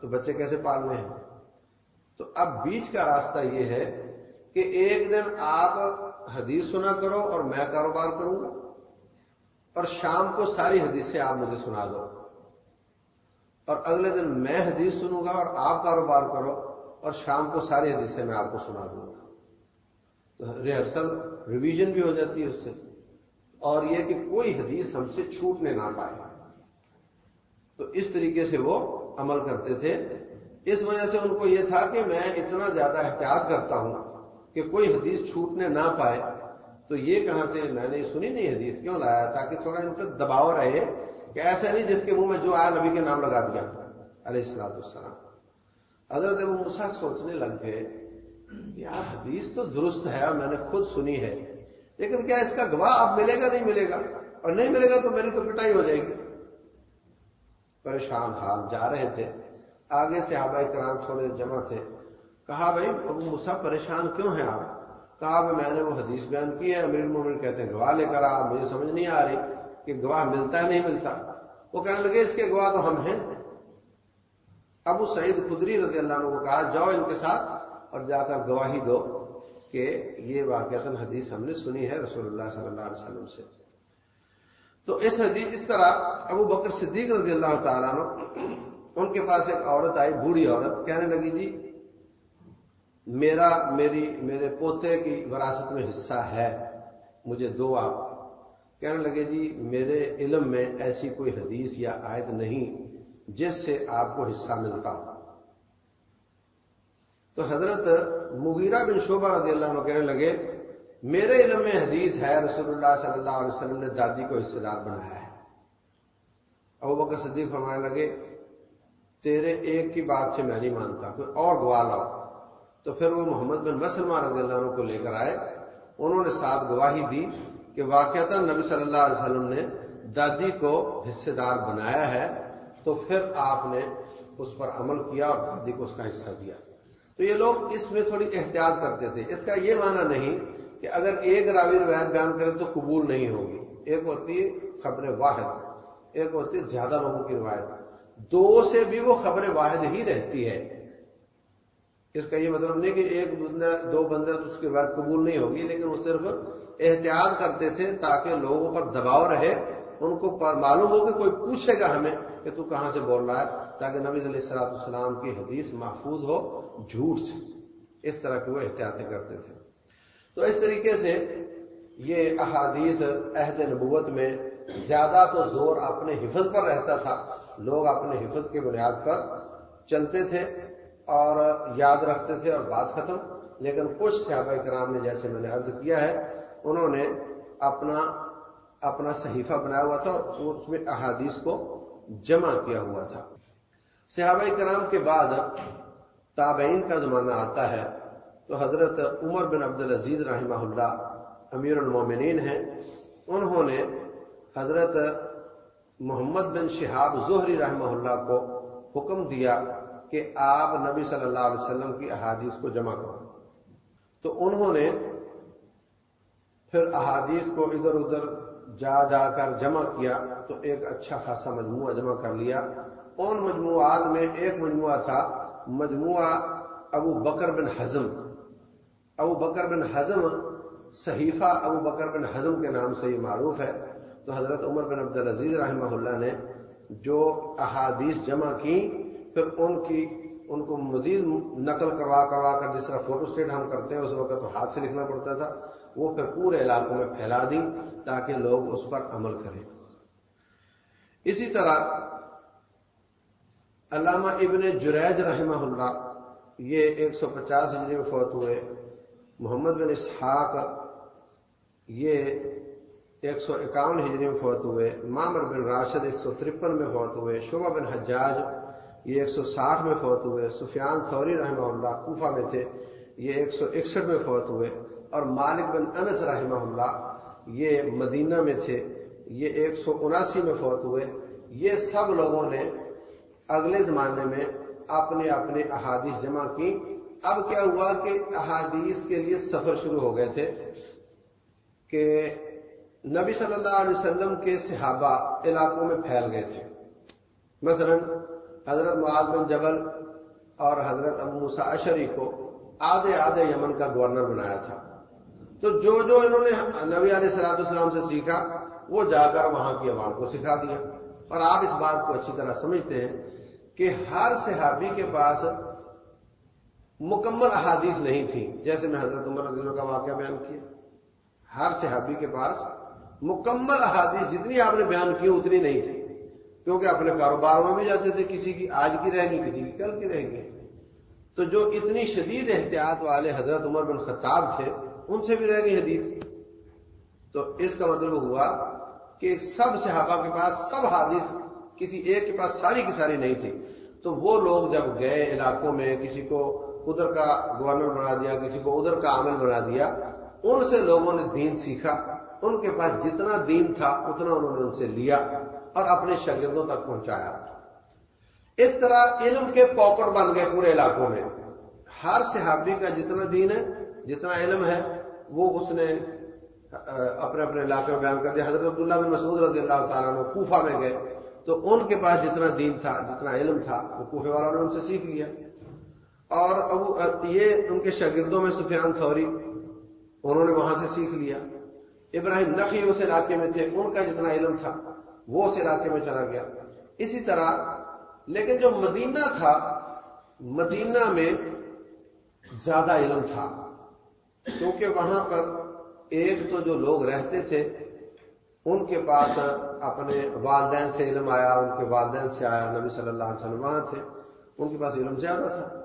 تو بچے کیسے پالنے ہیں؟ تو اب بیچ کا راستہ یہ ہے کہ ایک دن آپ حدیث سنا کرو اور میں کاروبار کروں گا اور شام کو ساری حدیثیں آپ مجھے سنا دو اور اگلے دن میں حدیث سنوں گا اور آپ کاروبار کرو اور شام کو ساری حدیثیں میں آپ کو سنا دوں گا۔ ریہرسل ریویژن بھی ہو جاتی ہے اس سے اور یہ کہ کوئی حدیث ہم سے چھوٹنے نہ پائے۔ تو اس طریقے سے وہ عمل کرتے تھے۔ اس وجہ سے ان کو یہ تھا کہ میں اتنا زیادہ احتیاط کرتا ہوں کہ کوئی حدیث چھوٹنے نہ پائے، تو یہ کہاں سے؟ میں نے سنی نہیں حدیث، کیوں لایا؟ تاکہ تھوڑا ان پہ دباؤ رہے کہ ایسا نہیں جس کے منہ میں جو آیا نبی کے نام لگا دیا، علیہ السلاط السلام حضرت ابو مسا سوچنے لگ گئے کہ یار حدیث تو درست ہے اور میں نے خود سنی ہے، لیکن کیا اس کا گواہ اب ملے گا، نہیں ملے گا؟ اور نہیں ملے گا تو میری تو پٹائی ہو جائے گی۔ پریشان حال، جا رہے تھے۔ آگے سے کرام تھوڑے جمع تھے۔ کہا بھائی ابو مسا پریشان کیوں ہیں آپ؟ کہا بھائی میں نے وہ حدیث بیان کی ہے، امیر مومن کہتے ہیں گواہ لے کر آ، مجھے سمجھ نہیں آ رہی کہ گواہ ملتا ہے نہیں ملتا۔ وہ کہنے لگے، اس کے گواہ تو ہم ہیں۔ ابو سعید خدری رضی اللہ عنہ کو کہا، جاؤ ان کے ساتھ اور جا کر گواہی دو کہ یہ واقعات حدیث ہم نے سنی ہے رسول اللہ صلی اللہ علیہ وسلم سے۔ تو اس حدیث، اس طرح ابو بکر صدیق رضی اللہ تعالیٰ نے ان کے پاس ایک عورت آئی، بوڑھی عورت، کہنے لگی جی میرا، میری، میرے پوتے کی وراثت میں حصہ ہے، مجھے دو آپ کہنے لگے جی میرے علم میں ایسی کوئی حدیث یا آیت نہیں جس سے آپ کو حصہ ملتا ہو۔ تو حضرت مغیرہ بن شعبہ رضی اللہ عنہ کہنے لگے، میرے علم میں حدیث ہے، رسول اللہ صلی اللہ علیہ وسلم نے دادی کو حصے دار بنایا ہے۔ ابو بکر صدیق فرمانے لگے، تیرے ایک کی بات سے میں نہیں مانتا، کوئی اور گواہ لاؤ۔ تو پھر وہ محمد بن مسلمہ رضی اللہ عنہ کو لے کر آئے۔ انہوں نے ساتھ گواہی دی کہ واقعتا نبی صلی اللہ علیہ وسلم نے دادی کو حصے دار بنایا ہے۔ تو پھر آپ نے اس پر عمل کیا اور دادی کو اس کا حصہ دیا۔ تو یہ لوگ اس میں تھوڑی احتیاط کرتے تھے۔ اس کا یہ معنی نہیں کہ اگر ایک راوی روایت بیان کرے تو قبول نہیں ہوگی۔ ایک ہوتی ہے خبر واحد، ایک ہوتی ہے زیادہ لوگوں کی روایت۔ دو سے بھی وہ خبر واحد ہی رہتی ہے۔ اس کا یہ مطلب نہیں کہ ایک بندہ، دو بندہ تو اس کی روایت قبول نہیں ہوگی، لیکن وہ صرف احتیاط کرتے تھے تاکہ لوگوں پر دباؤ رہے، ان کو معلوم ہو کہ کوئی پوچھے گا ہمیں کہ تو کہاں سے بول رہا ہے، تاکہ نبی علیہ السلاط السلام کی حدیث محفوظ ہو، جھوٹ سے، اس طرح کی وہ احتیاطیں کرتے تھے۔ تو اس طریقے سے یہ احادیث عہد نبوت میں زیادہ تو زور اپنے حفظ پر رہتا تھا، لوگ اپنے حفظ کی بنیاد پر چلتے تھے۔ اور یاد رکھتے تھے اور بات ختم۔ لیکن کچھ صحابہ کرام نے جیسے میں نے عرض کیا ہے، انہوں نے اپنا اپنا صحیفہ بنایا ہوا تھا اور اس میں احادیث کو جمع کیا ہوا تھا۔ صحابہ کرام کے بعد تابعین کا زمانہ آتا ہے تو حضرت عمر بن عبد العزیز رحمہ اللہ امیر المومنین ہیں۔ انہوں نے حضرت محمد بن شہاب زہری رحمہ اللہ کو حکم دیا کہ آپ نبی صلی اللہ علیہ وسلم کی احادیث کو جمع کرو۔ تو انہوں نے پھر احادیث کو ادھر ادھر جا جا کر جمع کیا، تو ایک اچھا خاصا مجموعہ جمع کر لیا۔ ان مجموعات میں ایک مجموعہ تھا، مجموعہ ابو بکر بن حزم۔ ابو بکر بن حزم صحیفہ ابو بکر بن حزم کے نام سے یہ معروف ہے۔ تو حضرت عمر بن عبد العزیز رحمہ اللہ نے جو احادیث جمع کی پھر ان کی ان کو مزید نقل کروا کروا کر جس طرح فوٹو اسٹیٹ ہم کرتے ہیں، اس وقت تو ہاتھ سے لکھنا پڑتا تھا، وہ پھر پورے علاقوں میں پھیلا دی تاکہ لوگ اس پر عمل کریں۔ اسی طرح علامہ ابن جریج رحمہ اللہ، یہ ایک سو پچاس ہجری میں فوت ہوئے۔ محمد بن اسحاق، یہ ایک سو اکاون ہجری میں فوت ہوئے۔ مامر بن راشد ایک سو ترپن میں فوت ہوئے۔ شعبہ بن حجاج یہ ایک سو ساٹھ میں فوت ہوئے، سفیان سوری رحمہ اللہ کوفہ میں تھے، یہ ایک سو اکسٹھ میں فوت ہوئے، اور مالک بن انس رحمہ اللہ یہ مدینہ میں تھے، یہ ایک سو اناسی میں فوت ہوئے۔ یہ سب لوگوں نے اگلے زمانے میں اپنے اپنے احادیث جمع کی اب کیا ہوا کہ احادیث کے لیے سفر شروع ہو گئے تھے کہ نبی صلی اللہ علیہ وسلم کے صحابہ علاقوں میں پھیل گئے تھے۔ مثلا حضرت معاذ بن جبل اور حضرت ابو موسا اشری کو آدھے آدھے یمن کا گورنر بنایا تھا۔ تو جو جو انہوں نے نبی علیہ سلاۃ السلام سے سیکھا، وہ جا کر وہاں کی عوام کو سکھا دیا۔ اور آپ اس بات کو اچھی طرح سمجھتے ہیں کہ ہر صحابی کے پاس مکمل احادیث نہیں تھی، جیسے میں حضرت عمر رضی اللہ کا واقعہ بیان کیا۔ ہر صحابی کے پاس مکمل احادیث جتنی آپ نے بیان کی، اتنی نہیں تھی۔ کیونکہ اپنے کاروبار میں بھی جاتے تھے، کسی کی آج کی رہے گی، کسی کی کل کی رہے گی۔ تو جو اتنی شدید احتیاط والے حضرت عمر بن خطاب تھے، ان سے بھی رہ گئی حدیث۔ تو اس کا مطلب ہوا کہ سب صحابہ کے پاس سب حادث، کسی ایک کے پاس ساری کی ساری نہیں تھی۔ تو وہ لوگ جب گئے علاقوں میں، کسی کو ادھر کا گورنر بنا دیا، کسی کو ادھر کا عمل بنا دیا، ان سے لوگوں نے دین سیکھا۔ ان کے پاس جتنا دین تھا، اتنا انہوں نے ان سے لیا۔ اور اپنے شاگردوں تک پہنچایا۔ اس طرح علم کے پاکٹ بن گئے پورے علاقوں میں۔ ہر صحابی کا جتنا دین ہے، جتنا علم ہے، وہ اس نے اپنے اپنے علاقے میں بیان کر دیا۔ حضرت عبداللہ بن مسعود رضی اللہ تعالیٰ نے کوفہ میں گئے۔ تو ان کے پاس جتنا دین تھا، جتنا علم تھا، وہ کوفے والوں نے ان سے سیکھ لیا۔ اور اب یہ ان کے شاگردوں میں سفیان سوری انہوں نے وہاں سے سیکھ لیا۔ ابراہیم نقی اس علاقے میں تھے، ان کا جتنا علم تھا وہ اس علاقے میں چلا گیا۔ اسی طرح، لیکن جو مدینہ تھا، مدینہ میں زیادہ علم تھا، کیونکہ وہاں پر ایک تو جو لوگ رہتے تھے، ان کے پاس اپنے والدین سے علم آیا، ان کے والدین سے آیا، نبی صلی اللہ علیہ وسلم وہاں تھے، ان کے پاس علم زیادہ تھا۔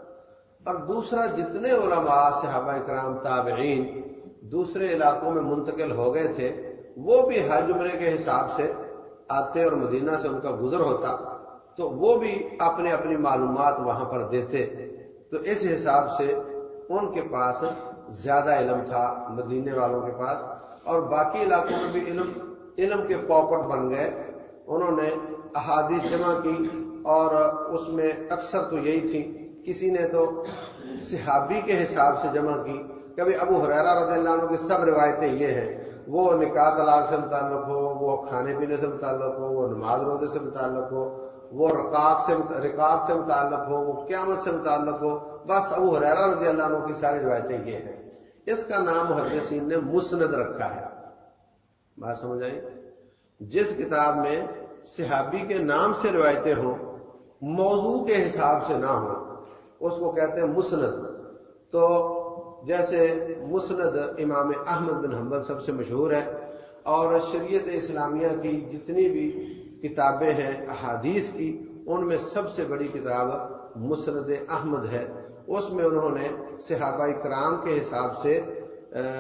اور دوسرا، جتنے علماء، صحابہ اکرام، تابعین دوسرے علاقوں میں منتقل ہو گئے تھے، وہ بھی حج عمرے کے حساب سے آتے اور مدینہ سے ان کا گزر ہوتا تو وہ بھی اپنے اپنی معلومات وہاں پر دیتے۔ تو اس حساب سے ان کے پاس زیادہ علم تھا مدینے والوں کے پاس اور باقی علاقوں میں بھی علم علم کے پاکٹ بن گئے۔ انہوں نے احادیث جمع کی اور اس میں اکثر تو یہی تھی۔ کسی نے تو صحابی کے حساب سے جمع کی۔ کبھی ابو حریرا رضی اللہ عنہ کی سب روایتیں یہ ہیں وہ نکاح طلاق سے متعلق ہو، وہ کھانے پینے سے متعلق ہو، وہ نماز روزے سے متعلق ہو، وہ رکاق سے رکاق سے متعلق ہو، وہ قیامت سے متعلق ہو، بس ابو حریرا رضی اللہ عنہ کی ساری روایتیں یہ ہیں۔ اس کا نام محدثین نے مسند رکھا ہے۔ بات سمجھ آئی؟ جس کتاب میں صحابی کے نام سے روایتیں ہوں، موضوع کے حساب سے نہ ہوں، اس کو کہتے ہیں مسند۔ تو جیسے مسند امام احمد بن حنبل سب سے مشہور ہے، اور شریعت اسلامیہ کی جتنی بھی کتابیں ہیں، احادیث کی، ان میں سب سے بڑی کتاب مسند احمد ہے۔ اس میں انہوں نے صحابہ کرام کے حساب سے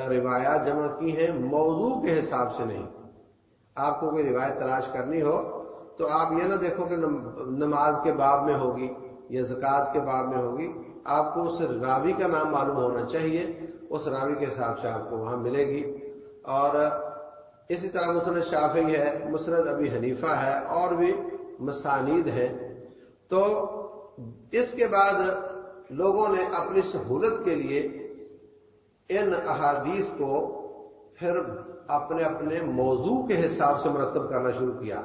روایات جمع کی ہیں، موضوع کے حساب سے نہیں۔ آپ کو کوئی روایت تلاش کرنی ہو تو آپ یہ نہ دیکھو کہ نماز کے باب میں ہوگی یا زکوٰۃ کے باب میں ہوگی۔ آپ کو اس راوی کا نام معلوم ہونا چاہیے، اس راوی کے حساب سے آپ کو وہاں ملے گی۔ اور اسی طرح مسند شافی ہے، مسند ابی حنیفہ ہے، اور بھی مسانید ہیں۔ تو اس کے بعد لوگوں نے اپنی سہولت کے لیے ان احادیث کو پھر اپنے اپنے موضوع کے حساب سے مرتب کرنا شروع کیا۔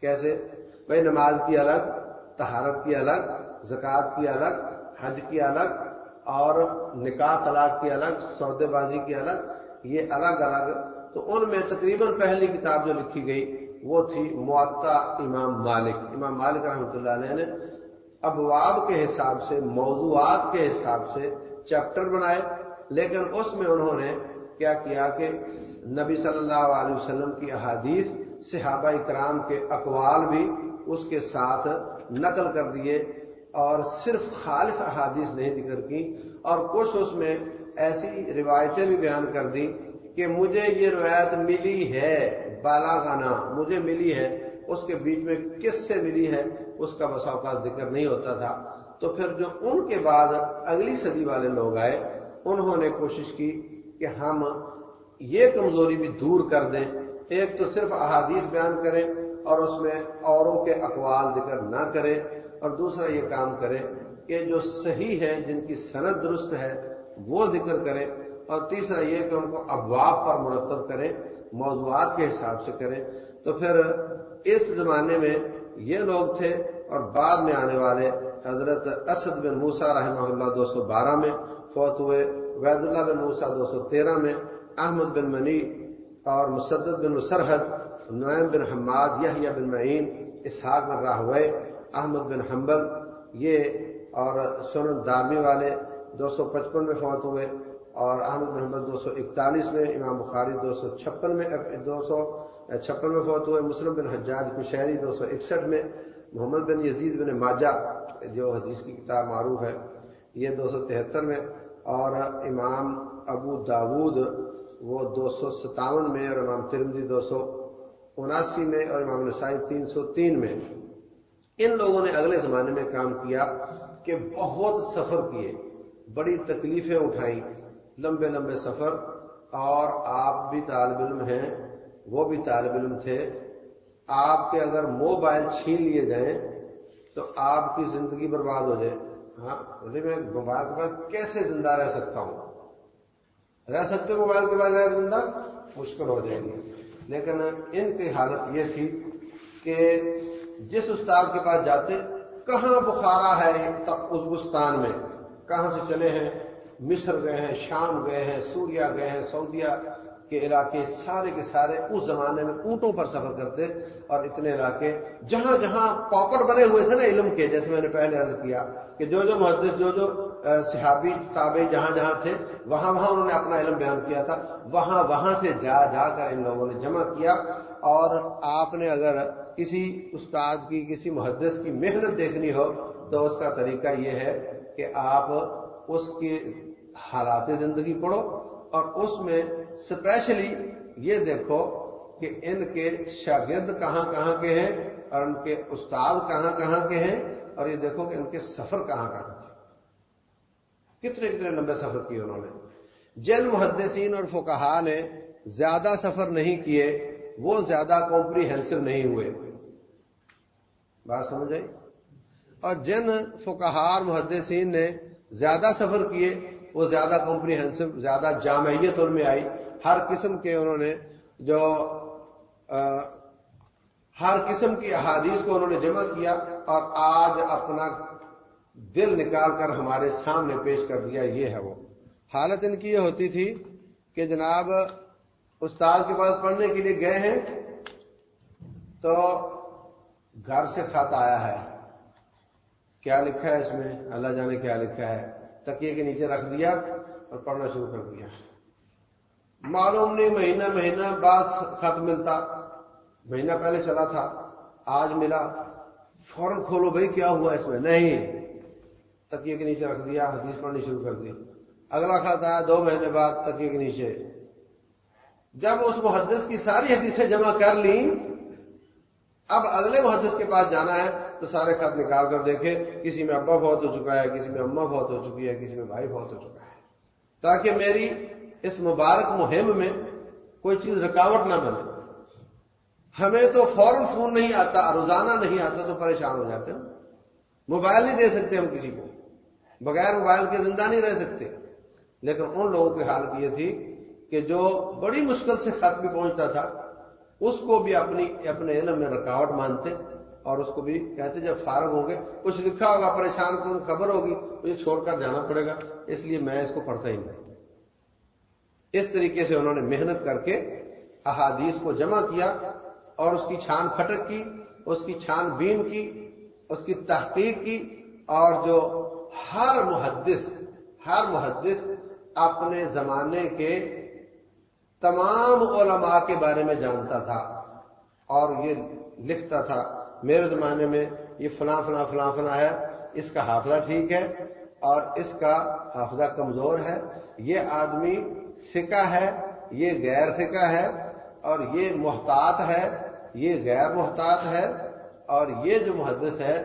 کیسے؟ بھائی، نماز کی الگ تہارت کی الگ، زکوٰۃ کی الگ حج کی الگ اور نکاح طلاق کی الگ، سودے بازی کی الگ، یہ الگ الگ۔ تو ان میں تقریباً پہلی کتاب جو لکھی گئی وہ تھی معطا امام مالک۔ امام مالک رحمۃ اللہ علیہ نے ابواب کے حساب سے، موضوعات کے حساب سے چیپٹر بنائے، لیکن اس میں انہوں نے کیا کیا کہ نبی صلی اللہ علیہ وسلم کی احادیث، صحابہ اکرام کے اقوال بھی اس کے ساتھ نقل کر دیے۔ اور صرف خالص احادیث نہیں ذکر کی اور کچھ اس میں ایسی روایتیں بھی بیان کر دی کہ مجھے یہ روایت ملی ہے بالا گانا مجھے ملی ہے، اس کے بیچ میں کس سے ملی ہے، اس کا بسا اوقات ذکر نہیں ہوتا تھا۔ تو پھر جو ان کے بعد اگلی صدی والے لوگ آئے، انہوں نے کوشش کی کہ ہم یہ کمزوری بھی دور کر دیں۔ ایک تو صرف احادیث بیان کریں اور اس میں اوروں کے اقوال ذکر نہ کریں۔ اور دوسرا یہ کام کریں کہ جو صحیح ہے، جن کی صنعت درست ہے، وہ ذکر کریں اور تیسرا یہ کہ ان کو ابواب پر مرتب کریں موضوعات کے حساب سے کریں تو پھر اس زمانے میں یہ لوگ تھے اور بعد میں آنے والے حضرت اسد بن موسا رحمہ اللہ دو سو بارہ میں، فوت ہوئے وید اللہ بن موسا دو سو تیرہ میں، احمد بن منی اور مسدد بن مسرحد، نعیم بن حماد، یحییٰ بن معین، اسحاق بن راہوے احمد بن حنبل، یہ اور سنت دارمی والے دو سو پچپن میں فوت ہوئے اور احمد بن حنبل دو سو اکتالیس میں، امام بخاری دو سو چھپن میں، دو سو چھپن میں فوت ہوئے، مسلم بن حجاج کشہری دو سو اکسٹھ میں، محمد بن یزید بن ماجہ، جو حدیث کی کتاب معروف ہے، یہ دو سو تہتر میں، اور امام ابو داود، وہ دو سو ستاون میں، اور امام ترمدی دو سو اناسی میں، اور امام نسائی تین سو تین میں۔ ان لوگوں نے اگلے زمانے میں کام کیا کہ بہت سفر کیے، بڑی تکلیفیں اٹھائیں، لمبے لمبے سفر، اور آپ بھی طالب علم ہیں، وہ بھی طالب علم تھے۔ آپ کے اگر موبائل چھین لیے جائیں تو آپ کی زندگی برباد ہو جائے۔ ہاں میں موبائل کے بعد کیسے زندہ رہ سکتا ہوں؟ رہ سکتے موبائل کے بغیر زندہ؟ مشکل ہو جائے گی۔ لیکن ان کی حالت یہ تھی کہ جس استاد کے پاس جاتے، کہاں بخارا ہے اس بستان میں؟ کہاں سے چلے ہیں؟ مصر گئے ہیں، شام گئے ہیں سوریا گئے ہیں، سعودیہ کے علاقے سارے کے سارے اس زمانے میں اونٹوں پر سفر کرتے اور اتنے علاقے جہاں جہاں پاپڑ بنے ہوئے تھے نا علم کے، جیسے میں نے پہلے عرض کیا کہ جو جو محدث، جو جو صحابی، تابعی جہاں جہاں تھے، وہاں وہاں انہوں نے اپنا علم بیان کیا تھا۔ وہاں وہاں سے جا جا کر ان لوگوں نے جمع کیا اور آپ نے اگر کسی استاد کی، کسی محدث کی محنت دیکھنی ہو تو اس کا طریقہ یہ ہے کہ آپ اس کی حالات زندگی پڑھو اور اس میں اسپیشلی یہ دیکھو کہ ان کے شاگرد کہاں کہاں کے ہیں اور ان کے استاد کہاں کہاں کے ہیں اور یہ دیکھو کہ ان کے سفر کہاں کہاں کے کتنے کتنے لمبے سفر کیے انہوں نے۔ جن محدثین اور فکہ نے زیادہ سفر نہیں کیے، وہ زیادہ کمپریہنسو نہیں ہوئے۔ بات سمجھ آئی؟ اور جن فکہار محدثین نے زیادہ سفر کیے، وہ زیادہ کمپریہنسو زیادہ جامعیت ان میں آئی۔ ہر قسم کے انہوں نے جو ہر قسم کی احادیث کو انہوں نے جمع کیا اور آج اپنا دل نکال کر ہمارے سامنے پیش کر دیا۔ یہ ہے وہ۔ حالت ان کی یہ ہوتی تھی کہ جناب، استاد کے پاس پڑھنے کے لیے گئے ہیں تو گھر سے خط آیا ہے۔ کیا لکھا ہے اس میں؟ اللہ جانے کیا لکھا ہے۔ تکیے کے نیچے رکھ دیا اور پڑھنا شروع کر دیا۔ معلوم نہیں مہینہ مہینہ بعد خط ملتا۔ مہینہ پہلے چلا تھا، آج ملا۔ فوراً کھولو بھائی، کیا ہوا اس میں؟ نہیں۔ تکیے کے نیچے رکھ دیا، حدیث پڑھنی شروع کر دی۔ اگلا خط آیا دو مہینے بعد تکیے کے نیچے۔ جب اس محدث کی ساری حدیثیں جمع کر لیں اب اگلے محدث کے پاس جانا ہے تو سارے خط نکال کر دیکھے کسی میں ابا بہت ہو چکا ہے، کسی میں اما بہت ہو چکی ہے، کسی میں بھائی بہت ہو چکا ہے۔ تاکہ میری اس مبارک مہم میں کوئی چیز رکاوٹ نہ بنے۔ ہمیں تو فوراً فون نہیں آتا، روزانہ نہیں آتا تو پریشان ہو جاتے نا موبائل نہیں دے سکتے ہم کسی کو۔ بغیر موبائل کے زندہ نہیں رہ سکتے۔ لیکن ان لوگوں کی حالت یہ تھی کہ جو بڑی مشکل سے خط بھی پہنچتا تھا اس کو بھی اپنی اپنے علم میں رکاوٹ مانتے اور اس کو بھی کہتے جب فارغ ہوں گے، کچھ لکھا ہوگا، پریشان کو خبر ہوگی، مجھے چھوڑ کر جانا پڑے گا، اس لیے میں اس کو پڑھتا ہی نہیں۔ اس طریقے سے انہوں نے محنت کر کے احادیث کو جمع کیا اور اس کی چھان پھٹک کی، اس کی چھان بین کی، اس کی تحقیق کی اور جو ہر محدث ہر محدث اپنے زمانے کے تمام علماء کے بارے میں جانتا تھا اور یہ لکھتا تھا، میرے زمانے میں یہ فلاں فلاں فلاں فلاں ہے، اس کا حافظہ ٹھیک ہے اور اس کا حافظہ کمزور ہے۔ یہ آدمی سکا ہے، یہ غیر سکا ہے اور یہ محتاط ہے، یہ غیر محتاط ہے اور یہ جو محدث ہے،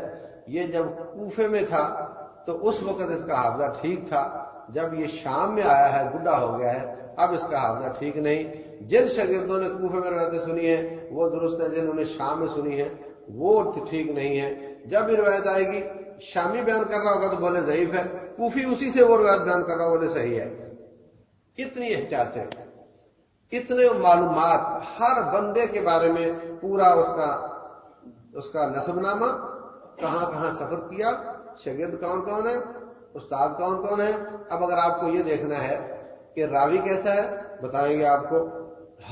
یہ جب کوفے میں تھا تو اس وقت اس کا حافظہ ٹھیک تھا۔ جب یہ شام میں آیا ہے گڈا ہو گیا ہے اب اس کا حافظہ ٹھیک نہیں۔ جن شاگردوں نے کوفے میں روایتیں سنی ہے وہ درست ہے جنہوں نے شام میں سنی ہے وہ ٹھیک نہیں ہے جب یہ روایت آئے گی، شامی بیان کر رہا ہوگا تو بولے ضعیف ہے۔ کوفی اسی سے وہ روایت بیان کر رہا بولے صحیح ہے۔ اتنی احتیاط ہے۔ اتنے معلومات ہر بندے کے بارے میں پورا اس کا اس کا نصب نامہ کہاں کہاں سفر کیا شگرد کون کون ہے، استاد کون کون ہے۔ اب اگر آپ کو یہ دیکھنا ہے کہ راوی کیسا ہے؟ بتائیں گے آپ کو،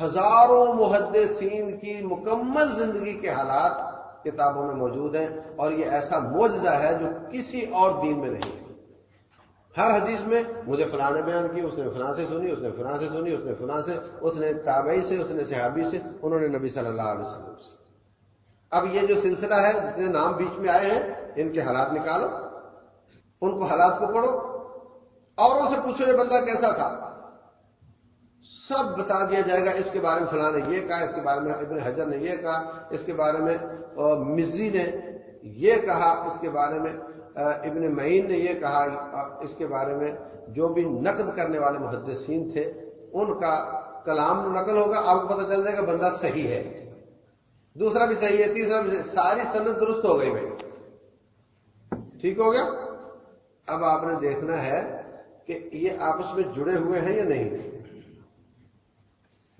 ہزاروں محدثین کی مکمل زندگی کے حالات کتابوں میں موجود ہیں اور یہ ایسا موجزہ ہے جو کسی اور دین میں نہیں ہر حدیث میں مجھے فلاں نے بیان کی، اس نے فلاں سے سنی، اس نے فلاں سے سنی، اس نے فلاں سے، اس نے تابعی سے، اس نے صحابی سے، انہوں نے نبی صلی اللہ علیہ وسلم سے۔ اب یہ جو سلسلہ ہے، جتنے نام بیچ میں آئے ہیں، ان کے حالات نکالو، ان کو حالات کو پڑھو، اوروں سے پوچھو یہ بندہ کیسا تھا۔ سب بتا دیا جائے گا، اس کے بارے میں فلاں نے یہ کہا، اس کے بارے میں ابن حجر نے یہ کہا، اس کے بارے میں مزی نے یہ کہا، اس کے بارے میں ابن معین نے یہ کہا اس کے بارے میں جو بھی نقد کرنے والے محدثین تھے، ان کا کلام نقل ہوگا، آپ کو پتہ چل جائے گا بندہ صحیح ہے۔ دوسرا بھی صحیح ہے، تیسرا بھی ساری سنت درست ہو گئی بھائی۔ ٹھیک ہو گیا؟ اب آپ نے دیکھنا ہے کہ یہ آپس میں جڑے ہوئے ہیں یا نہیں۔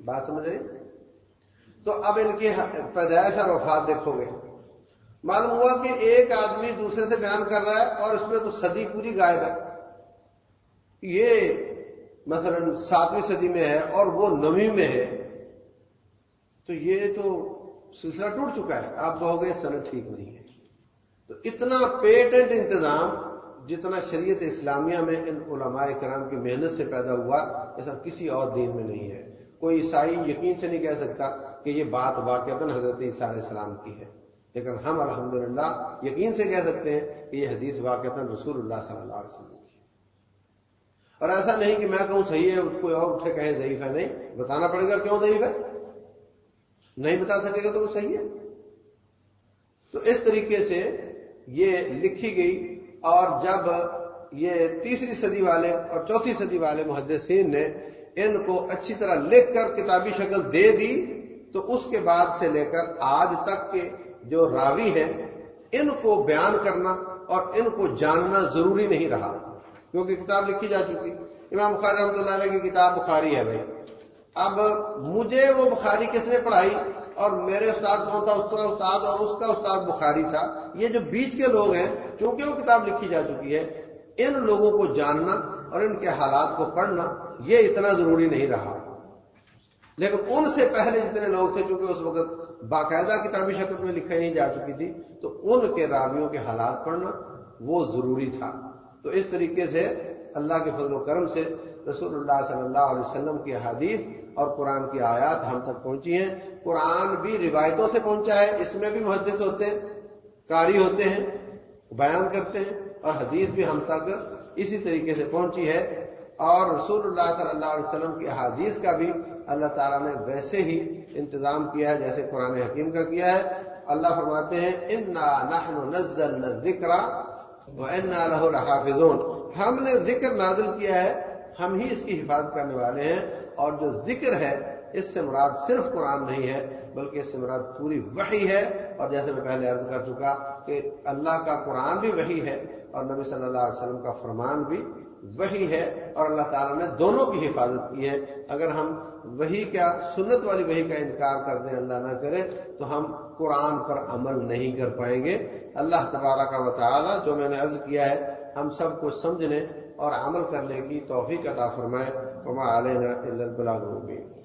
بات سمجھ رہی؟ تو اب ان کی پیدائش اور وفات دیکھو گے۔ معلوم ہوا کہ ایک آدمی دوسرے سے بیان کر رہا ہے اور اس میں تو صدی پوری غائب ہے۔ یہ مثلا ساتویں صدی میں ہے اور وہ نویں میں ہے۔ تو یہ تو سلسلہ ٹوٹ چکا ہے۔ آپ کہو گے سنت ٹھیک نہیں ہے۔ تو اتنا پیٹنٹ انتظام جتنا شریعت اسلامیہ میں ان علماء کرام کی محنت سے پیدا ہوا ایسا کسی اور دین میں نہیں ہے۔ کوئی عیسائی یقین سے نہیں کہہ سکتا کہ یہ بات واقع حضرت عیسیٰ علیہ السلام کی ہے۔ لیکن ہم الحمدللہ یقین سے کہہ سکتے ہیں کہ یہ حدیث واقع رسول اللہ صلی اللہ علیہ وسلم کی اور ایسا نہیں کہ میں کہوں صحیح ہے کوئی اور اٹھے کہیں ضعیف ہے، نہیں، بتانا پڑے گا کیوں ضعیف ہے؟ نہیں بتا سکے گا تو وہ صحیح ہے۔ تو اس طریقے سے یہ لکھی گئی اور جب یہ تیسری صدی والے اور چوتھی صدی والے محدثین نے ان کو اچھی طرح لکھ کر کتابی شکل دے دی، تو اس کے بعد سے لے کر آج تک کے جو راوی ہیں، ان کو بیان کرنا اور ان کو جاننا ضروری نہیں رہا، کیونکہ کتاب لکھی جا چکی۔ امام بخاری رحمۃ اللہ علیہ کی کتاب بخاری ہے بھائی۔ اب مجھے وہ بخاری کس نے پڑھائی؟ اور میرے استاد کون تھا؟ اس کا استاد اور اس کا استاد بخاری تھا۔ یہ جو بیچ کے لوگ ہیں، چونکہ وہ کتاب لکھی جا چکی ہے، ان لوگوں کو جاننا اور ان کے حالات کو پڑھنا یہ اتنا ضروری نہیں رہا۔ لیکن ان سے پہلے جتنے لوگ تھے، چونکہ اس وقت باقاعدہ کتابی شکل میں لکھائی نہیں جا چکی تھی، تو ان کے راویوں کے حالات پڑھنا وہ ضروری تھا۔ تو اس طریقے سے اللہ کے فضل و کرم سے رسول اللہ صلی اللہ علیہ وسلم کی حدیث اور قرآن کی آیات ہم تک پہنچی ہیں۔ قرآن بھی روایتوں سے پہنچا ہے، اس میں بھی محدث ہوتے ہیں کاری ہوتے ہیں، بیان کرتے ہیں اور حدیث بھی ہم تک اسی طریقے سے پہنچی ہے۔ اور رسول اللہ صلی اللہ علیہ وسلم کی حدیث کا بھی اللہ تعالیٰ نے ویسے ہی انتظام کیا ہے، جیسے قرآن حکیم کا کیا ہے۔ اللہ فرماتے ہیں، انا نحن ذکر لحافظون۔ ہم نے ذکر نازل کیا ہے، ہم ہی اس کی حفاظت کرنے والے ہیں۔ اور جو ذکر ہے، اس سے مراد صرف قرآن نہیں ہے، بلکہ اس سے مراد پوری وحی ہے۔ اور جیسے میں پہلے عرض کر چکا کہ اللہ کا قرآن بھی وہی ہے اور نبی صلی اللہ علیہ وسلم کا فرمان بھی وہی ہے اور اللہ تعالیٰ نے دونوں کی حفاظت کی ہے۔ اگر ہم وہی کا سنت والی وہی کا انکار کر دیں، اللہ نہ کرے، تو ہم قرآن پر عمل نہیں کر پائیں گے۔ اللہ تبارہ کا مطالعہ جو میں نے عرض کیا ہے، ہم سب کو سمجھنے اور عمل کرنے کی توفیق عطا فرمائے۔ وما علينا إلا البلاغ المبين